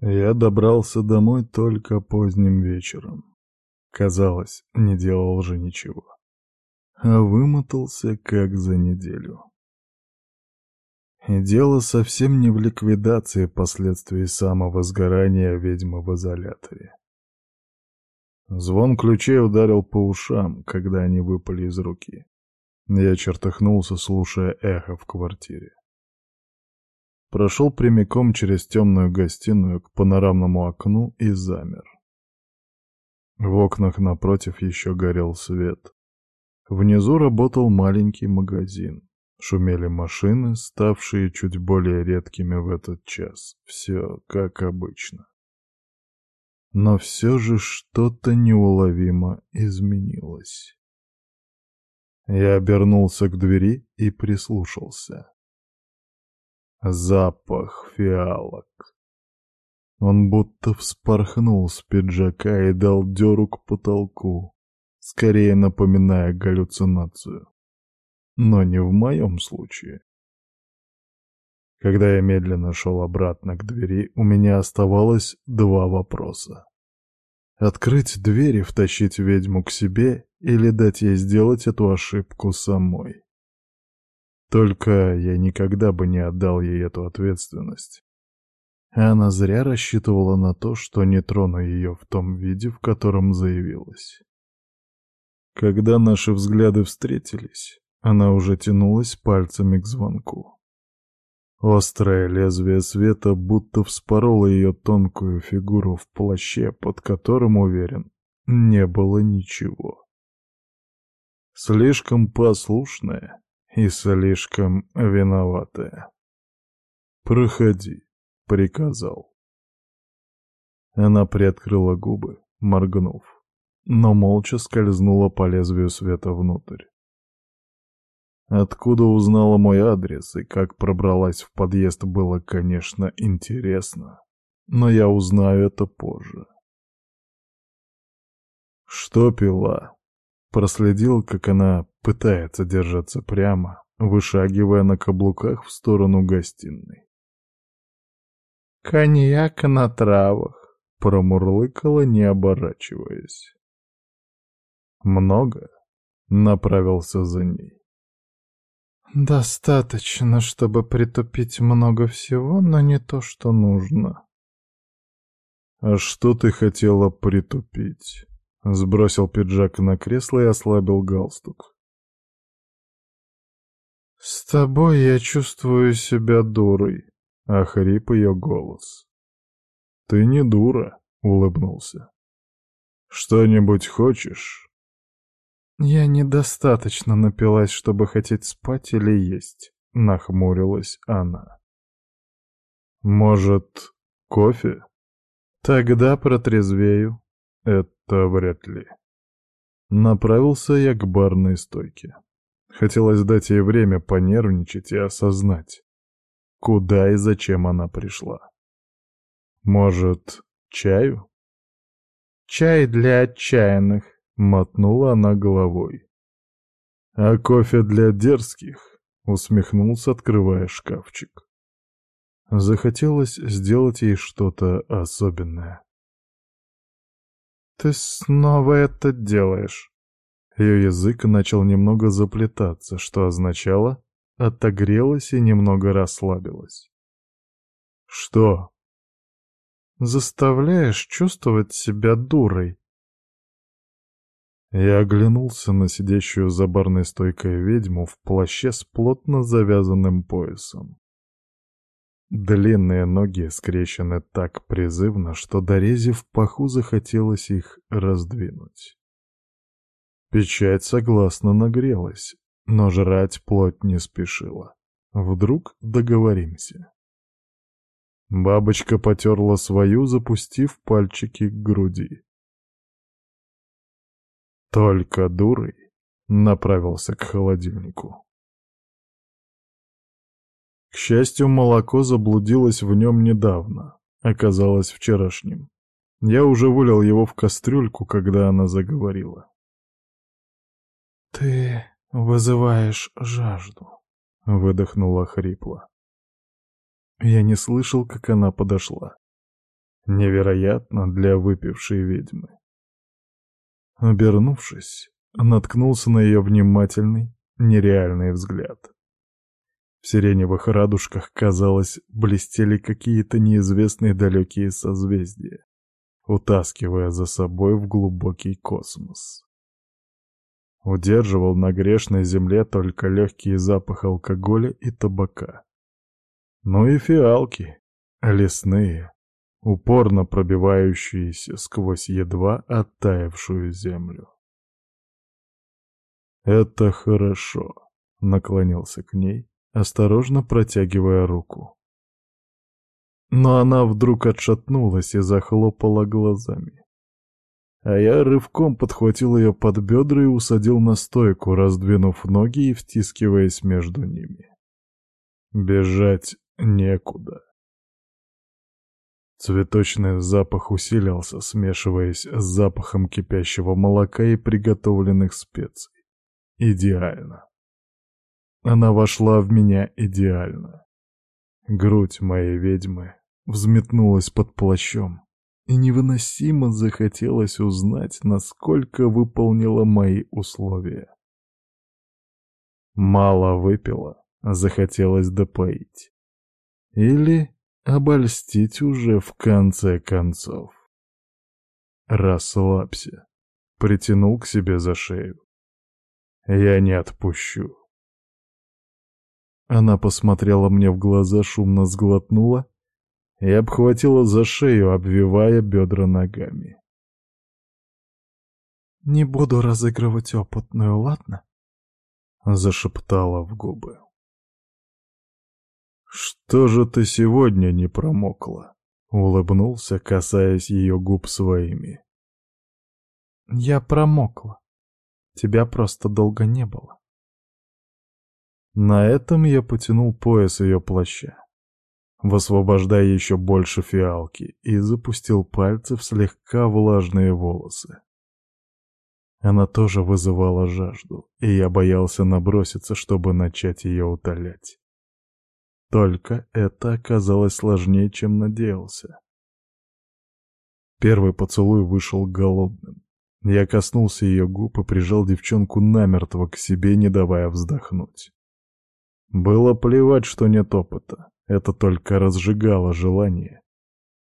Я добрался домой только поздним вечером. Казалось, не делал уже ничего. А вымотался как за неделю. И дело совсем не в ликвидации последствий самого сгорания ведьмы в изоляторе. Звон ключей ударил по ушам, когда они выпали из руки. Я чертыхнулся, слушая эхо в квартире. Прошел прямиком через темную гостиную к панорамному окну и замер. В окнах напротив еще горел свет. Внизу работал маленький магазин. Шумели машины, ставшие чуть более редкими в этот час. Все как обычно. Но все же что-то неуловимо изменилось. Я обернулся к двери и прислушался. Запах фиалок. Он будто вспорхнул с пиджака и дал дёру к потолку, скорее напоминая галлюцинацию. Но не в моем случае. Когда я медленно шел обратно к двери, у меня оставалось два вопроса. Открыть дверь и втащить ведьму к себе или дать ей сделать эту ошибку самой? Только я никогда бы не отдал ей эту ответственность. она зря рассчитывала на то, что не трону ее в том виде, в котором заявилась. Когда наши взгляды встретились, она уже тянулась пальцами к звонку. Острое лезвие света будто вспороло ее тонкую фигуру в плаще, под которым, уверен, не было ничего. Слишком послушная, и слишком виноватая. «Проходи», — приказал. Она приоткрыла губы, моргнув, но молча скользнула по лезвию света внутрь. Откуда узнала мой адрес и как пробралась в подъезд, было, конечно, интересно, но я узнаю это позже. Что пила? Проследил, как она пытается держаться прямо, вышагивая на каблуках в сторону гостиной. «Коньяк на травах», — промурлыкала, не оборачиваясь. «Много?» — направился за ней. «Достаточно, чтобы притупить много всего, но не то, что нужно». «А что ты хотела притупить?» Сбросил пиджак на кресло и ослабил галстук. «С тобой я чувствую себя дурой», — охрип ее голос. «Ты не дура», — улыбнулся. «Что-нибудь хочешь?» «Я недостаточно напилась, чтобы хотеть спать или есть», — нахмурилась она. «Может, кофе?» «Тогда протрезвею». «Это вряд ли». Направился я к барной стойке. Хотелось дать ей время понервничать и осознать, куда и зачем она пришла. Может, чаю? «Чай для отчаянных», — мотнула она головой. «А кофе для дерзких?» — усмехнулся, открывая шкафчик. Захотелось сделать ей что-то особенное. «Ты снова это делаешь?» Ее язык начал немного заплетаться, что означало «отогрелась и немного расслабилась». «Что?» «Заставляешь чувствовать себя дурой». Я оглянулся на сидящую за барной стойкой ведьму в плаще с плотно завязанным поясом. Длинные ноги скрещены так призывно, что дорезе в паху захотелось их раздвинуть. Печать согласно нагрелась, но жрать плоть не спешила. Вдруг договоримся. Бабочка потерла свою, запустив пальчики к груди. Только дурой направился к холодильнику. К счастью, молоко заблудилось в нем недавно, оказалось вчерашним. Я уже вылил его в кастрюльку, когда она заговорила. «Ты вызываешь жажду», — выдохнула хрипло. Я не слышал, как она подошла. Невероятно для выпившей ведьмы. Обернувшись, наткнулся на ее внимательный, нереальный взгляд. В сиреневых радужках, казалось, блестели какие-то неизвестные далекие созвездия, утаскивая за собой в глубокий космос. Удерживал на грешной земле только легкий запах алкоголя и табака. Ну и фиалки, лесные, упорно пробивающиеся сквозь едва оттаившую землю. «Это хорошо», — наклонился к ней, осторожно протягивая руку. Но она вдруг отшатнулась и захлопала глазами. А я рывком подхватил ее под бедра и усадил на стойку, раздвинув ноги и втискиваясь между ними. Бежать некуда. Цветочный запах усилился, смешиваясь с запахом кипящего молока и приготовленных специй. Идеально. Она вошла в меня идеально. Грудь моей ведьмы взметнулась под плащом, и невыносимо захотелось узнать, насколько выполнила мои условия. Мало выпила, захотелось допоить. Или обольстить уже в конце концов. Расслабься. Притянул к себе за шею. Я не отпущу. Она посмотрела мне в глаза, шумно сглотнула и обхватила за шею, обвивая бедра ногами. «Не буду разыгрывать опытную, ладно?» — зашептала в губы. «Что же ты сегодня не промокла?» — улыбнулся, касаясь ее губ своими. «Я промокла. Тебя просто долго не было». На этом я потянул пояс ее плаща, высвобождая еще больше фиалки, и запустил пальцы в слегка влажные волосы. Она тоже вызывала жажду, и я боялся наброситься, чтобы начать ее утолять. Только это оказалось сложнее, чем надеялся. Первый поцелуй вышел голодным. Я коснулся ее губ и прижал девчонку намертво к себе, не давая вздохнуть. Было плевать, что нет опыта. Это только разжигало желание.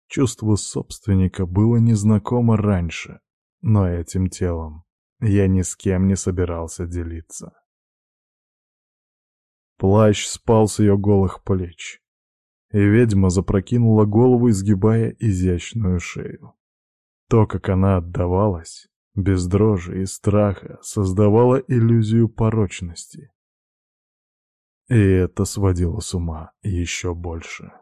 Чувство собственника было незнакомо раньше, но этим телом я ни с кем не собирался делиться. Плащ спал с ее голых плеч, и ведьма запрокинула голову, изгибая изящную шею. То, как она отдавалась, без дрожи и страха, создавала иллюзию порочности. И это сводило с ума еще больше.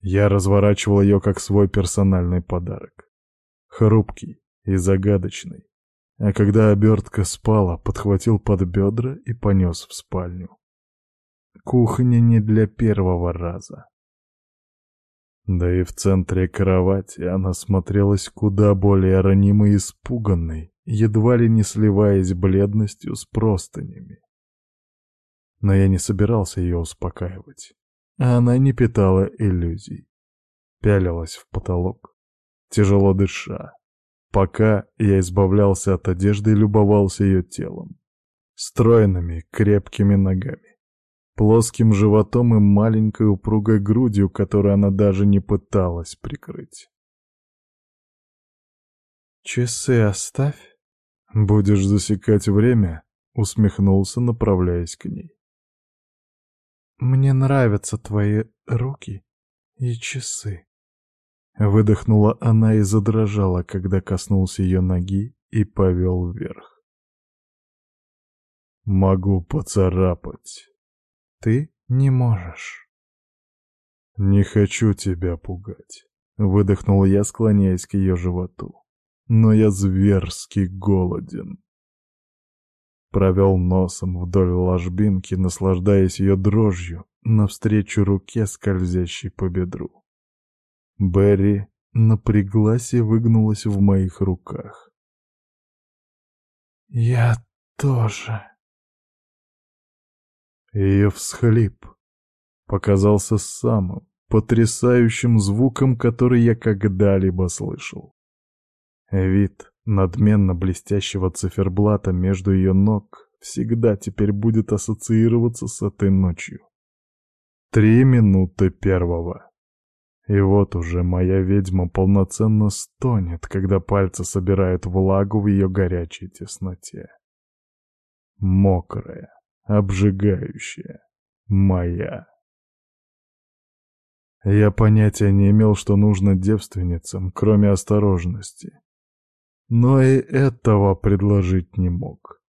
Я разворачивал ее как свой персональный подарок. Хрупкий и загадочный, а когда обертка спала, подхватил под бедра и понес в спальню. Кухня не для первого раза. Да и в центре кровати она смотрелась куда более ранимой и испуганной, едва ли не сливаясь бледностью с простынями. Но я не собирался ее успокаивать, а она не питала иллюзий. Пялилась в потолок, тяжело дыша, пока я избавлялся от одежды и любовался ее телом. Стройными, крепкими ногами, плоским животом и маленькой упругой грудью, которую она даже не пыталась прикрыть. «Часы оставь. Будешь засекать время?» — усмехнулся, направляясь к ней. «Мне нравятся твои руки и часы», Выдохнула она и задрожала, когда коснулся ее ноги и повел вверх. «Могу поцарапать». «Ты не можешь». «Не хочу тебя пугать», — выдохнул я, склоняясь к ее животу. «Но я зверски голоден». Провел носом вдоль ложбинки, наслаждаясь ее дрожью, навстречу руке, скользящей по бедру. Берри напряглась и выгнулась в моих руках. «Я тоже». Ее всхлип показался самым потрясающим звуком, который я когда-либо слышал. Вид надменно блестящего циферблата между ее ног всегда теперь будет ассоциироваться с этой ночью. Три минуты первого. И вот уже моя ведьма полноценно стонет, когда пальцы собирают влагу в ее горячей тесноте. Мокрая, обжигающая, моя. Я понятия не имел, что нужно девственницам, кроме осторожности. Но и этого предложить не мог.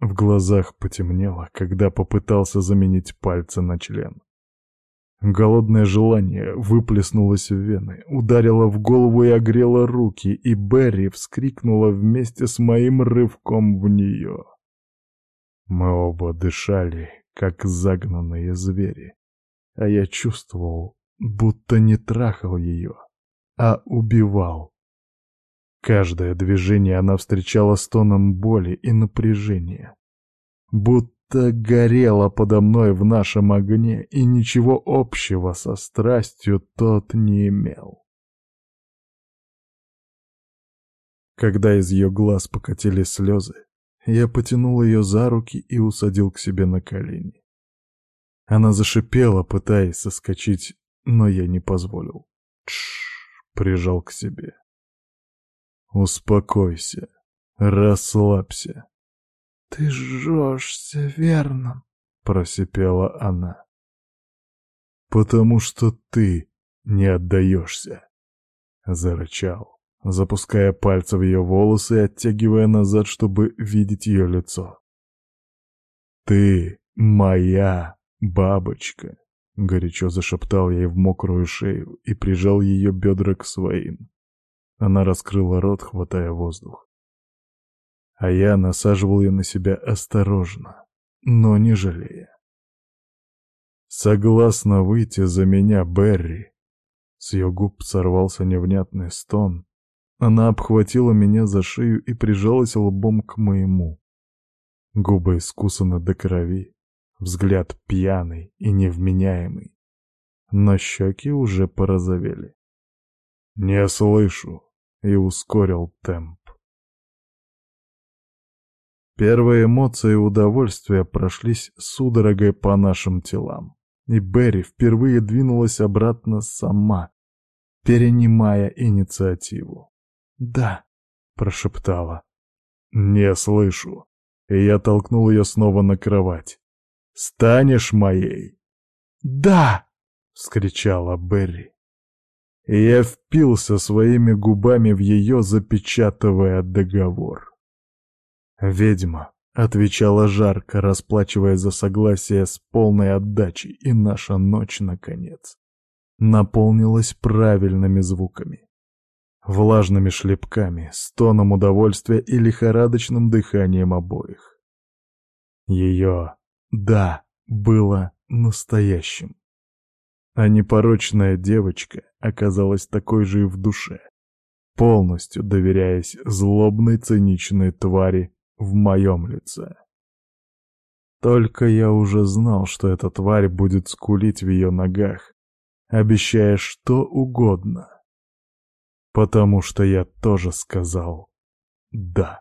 В глазах потемнело, когда попытался заменить пальцы на член. Голодное желание выплеснулось в вены, ударило в голову и огрело руки, и Берри вскрикнула вместе с моим рывком в нее. Мы оба дышали, как загнанные звери, а я чувствовал, будто не трахал ее, а убивал. Каждое движение она встречала стоном боли и напряжения. Будто горела подо мной в нашем огне, и ничего общего со страстью тот не имел. Когда из ее глаз покатились слезы, я потянул ее за руки и усадил к себе на колени. Она зашипела, пытаясь соскочить, но я не позволил. Тш, прижал к себе. Успокойся, расслабься. «Ты жжешься, верно?» — просипела она. «Потому что ты не отдаешься», — зарычал, запуская пальцы в ее волосы и оттягивая назад, чтобы видеть ее лицо. «Ты моя бабочка», — горячо зашептал ей в мокрую шею и прижал ее бедра к своим. Она раскрыла рот, хватая воздух а я насаживал ее на себя осторожно, но не жалея. «Согласна выйти за меня, Берри!» С ее губ сорвался невнятный стон. Она обхватила меня за шею и прижалась лбом к моему. Губы искусаны до крови, взгляд пьяный и невменяемый. Но щеки уже порозовели. «Не слышу!» И ускорил темп. Первые эмоции удовольствия прошлись судорогой по нашим телам. И Берри впервые двинулась обратно сама, перенимая инициативу. «Да», — прошептала. «Не слышу». И я толкнул ее снова на кровать. «Станешь моей?» «Да!» — вскричала Берри. И я впился своими губами в ее, запечатывая договор. «Ведьма», — отвечала жарко, расплачивая за согласие с полной отдачей, и наша ночь, наконец, наполнилась правильными звуками. Влажными шлепками, стоном удовольствия и лихорадочным дыханием обоих. Ее «да» было настоящим. А непорочная девочка оказалась такой же и в душе, полностью доверяясь злобной циничной твари в моем лице. Только я уже знал, что эта тварь будет скулить в ее ногах, обещая что угодно. Потому что я тоже сказал «да».